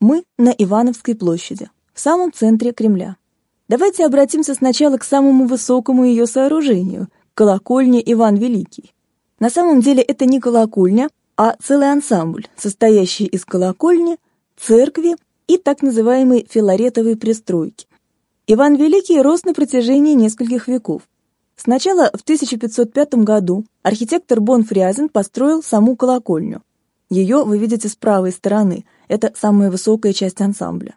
Мы на Ивановской площади, в самом центре Кремля. Давайте обратимся сначала к самому высокому ее сооружению – колокольне Иван Великий. На самом деле это не колокольня, а целый ансамбль, состоящий из колокольни, церкви и так называемой филаретовой пристройки. Иван Великий рос на протяжении нескольких веков. Сначала в 1505 году архитектор Бон Фрязен построил саму колокольню. Ее вы видите с правой стороны, это самая высокая часть ансамбля.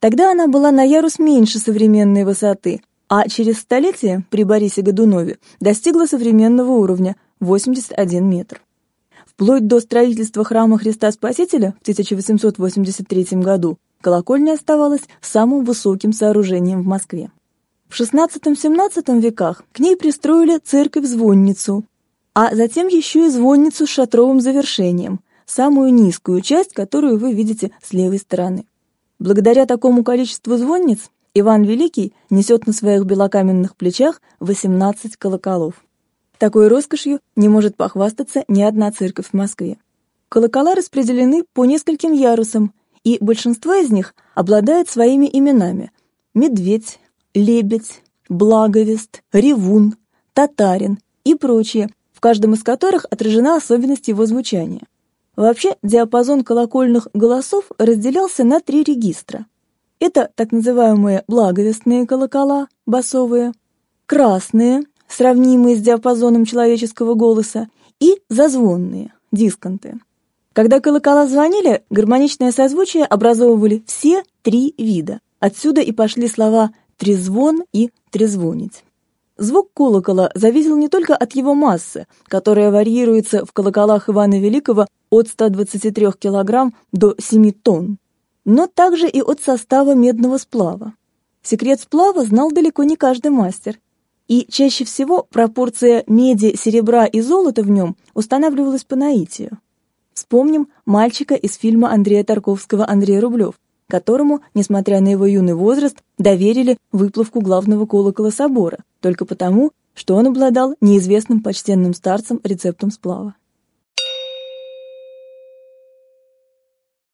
Тогда она была на ярус меньше современной высоты, а через столетие при Борисе Годунове достигла современного уровня – 81 метр. Вплоть до строительства храма Христа Спасителя в 1883 году колокольня оставалась самым высоким сооружением в Москве. В XVI-XVII веках к ней пристроили церковь-звонницу, а затем еще и звонницу с шатровым завершением, самую низкую часть, которую вы видите с левой стороны. Благодаря такому количеству звонниц Иван Великий несет на своих белокаменных плечах 18 колоколов. Такой роскошью не может похвастаться ни одна церковь в Москве. Колокола распределены по нескольким ярусам, и большинство из них обладает своими именами – медведь, лебедь, благовест, ревун, татарин и прочие, в каждом из которых отражена особенность его звучания. Вообще, диапазон колокольных голосов разделялся на три регистра. Это так называемые благовестные колокола, басовые, красные, сравнимые с диапазоном человеческого голоса, и зазвонные, дисконты. Когда колокола звонили, гармоничное созвучие образовывали все три вида. Отсюда и пошли слова «трезвон» и «трезвонить». Звук колокола зависел не только от его массы, которая варьируется в колоколах Ивана Великого от 123 кг до 7 тонн, но также и от состава медного сплава. Секрет сплава знал далеко не каждый мастер, и чаще всего пропорция меди, серебра и золота в нем устанавливалась по наитию. Вспомним мальчика из фильма Андрея Тарковского «Андрей Рублев», которому, несмотря на его юный возраст, доверили выплавку главного колокола собора, только потому, что он обладал неизвестным почтенным старцем рецептом сплава.